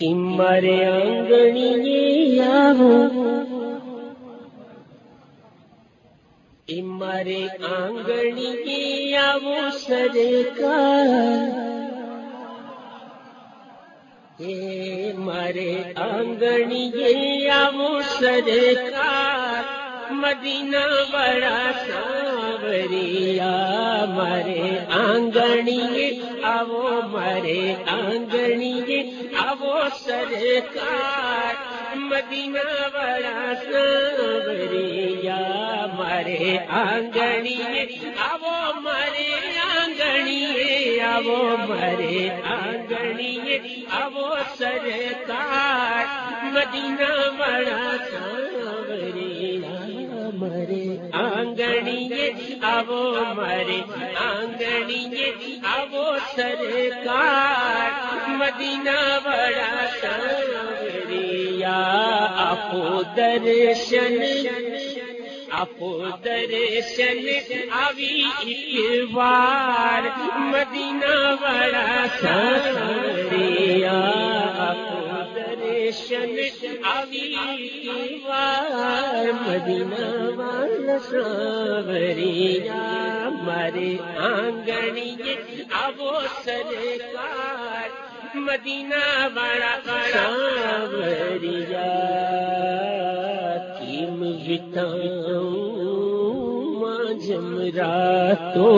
مرے آنگنی آو مارے آنگنی آو سرکار مدینہ بڑا ساوریا مارے آنگنی آو مارے آنگنی آو سرکار مدینہ بڑا ساوریا مارے آنگنی آو مارے آنگنی آو مارے آنگنی آو سرکار مدینہ بڑا ساوریا مرے آنگنی آو مرے آنگنی آو سرکار مدینہ بڑا ساوریا آپ درشن آپ درشن آوی ایک بار مدینہ بڑا ساوریا آپ مدینہ بڑا ساوریا مارے آنگنی آو سرکار، مدینہ بڑا ساوریا کیم بتاؤں جمرا تو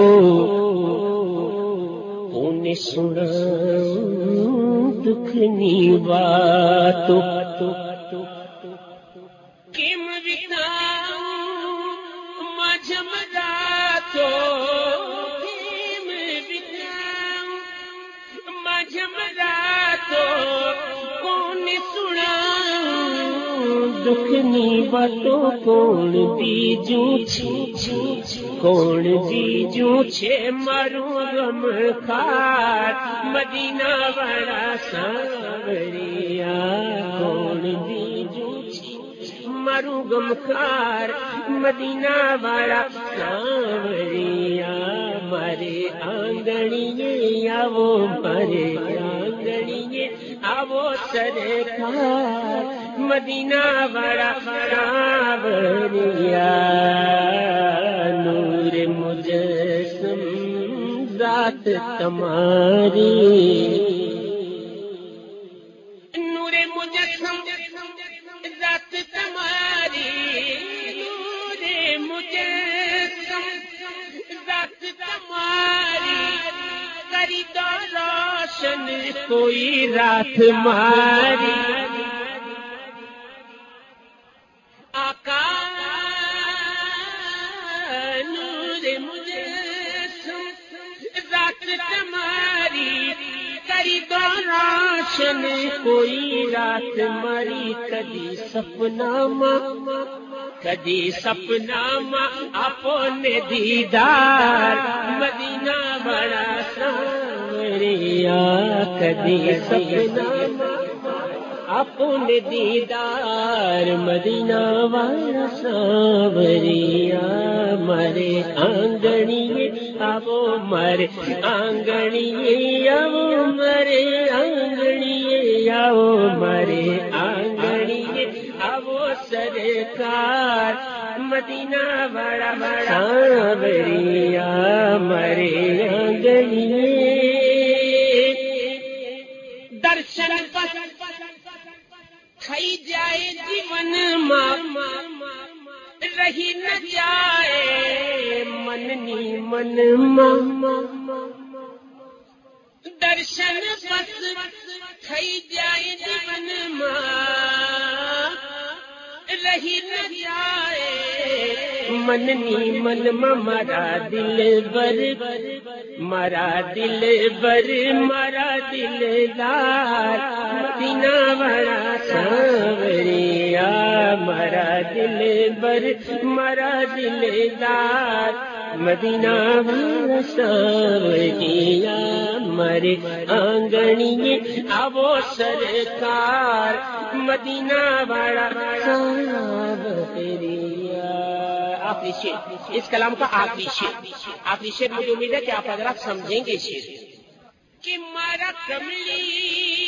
انہیں سنا دکھنی بات کیم بتاؤں تو تو کون سنا دکھنی باتوں کون بیجو کون جی بیجو چھ مروں غم خار مدینہ بڑا ساوریا کون جی بیجو مروں غم خار مدینہ بڑا ساوریا مارے آنگنی آو مارے آنگنی آو سرکار۔ مدینہ بڑا ساوریا ذات تمہاری۔ نور مجسم، ذات تمہاری۔ نور مجسم، ذات تمہاری۔ کری تو روشن، کوئی رات ماری۔ روشن کوئی رات ماری کدی سپنا ماں، کدی سپنا ماں، اپنے دیدار، مدینہ بڑا سیا کدی سپنا اپنے دیدار مدینہ والا ساوریا مرے آنگنی ابو مرے آنگنی ابو مرے آنگنی ابو مرے آنگنی ابو سرکار مدینہ بڑا بڑا ساوریا مرے آنگنی رہی نہ جائے مننی من ماں درشن بس کھائی جائے جیون ماں رہی نہ جائے مننی من مرا دل بر مرا دل بر مرا دل دار مدینہ بڑا ساوریا دل بر مرا دل دار۔ مدینہ بڑا ساوریا مرے آنگنی ابو سرکار۔ مدینہ بڑا ساوریا آخری شیر اس کلام کا آخری شیر آخری شیر مجھے امید ہے کہ آپ حضرات سمجھیں گے شیر کہ مارا کملی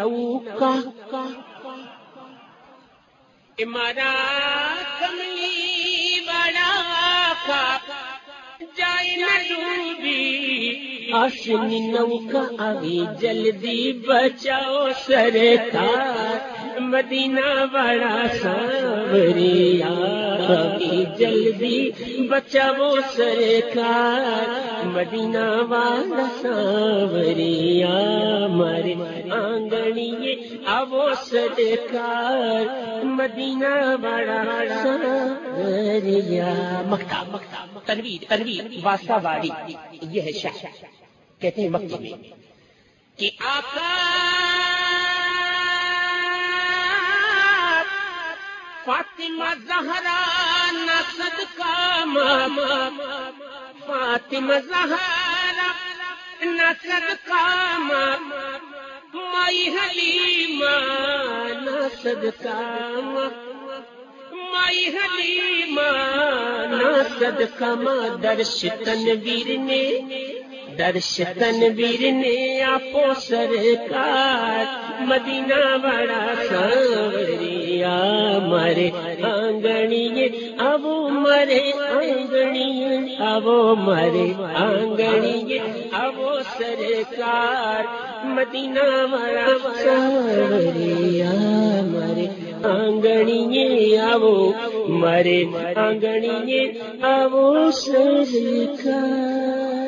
آسنی نوکا۔ مارا کملی بڑا کا۔ جائے نہ ڈوبی۔ آسنی نوکا ابھی جلدی بچاؤ سرکار مدینہ بڑا ساوریا ابھی جلدی بچاؤ سرکار مدینہ والا ساوریا ابو سرکار، مدینہ بڑا ساوریا مکتا مکتا تنویر تنویر، واسطہ باری یہ ہے شاہ کہتے ہیں مکے میں کہ آقا فاطمہ زہرا نسد کا ماما۔ فاطمہ زہرا نسد کا ماما۔ مائی حلیمہ نسد کا مائی حلیمہ نسد کا ماں درش تنویر نے، درش تنویر نے آپ سرکار، مدینہ بڑا ساوریا مرے آنگنی اب مرے آنگنی اب مرے آنگنی اب سرکار مدینہ بڑا ساوریا مرے آنگنی اب مرے آنگنی اب سرکار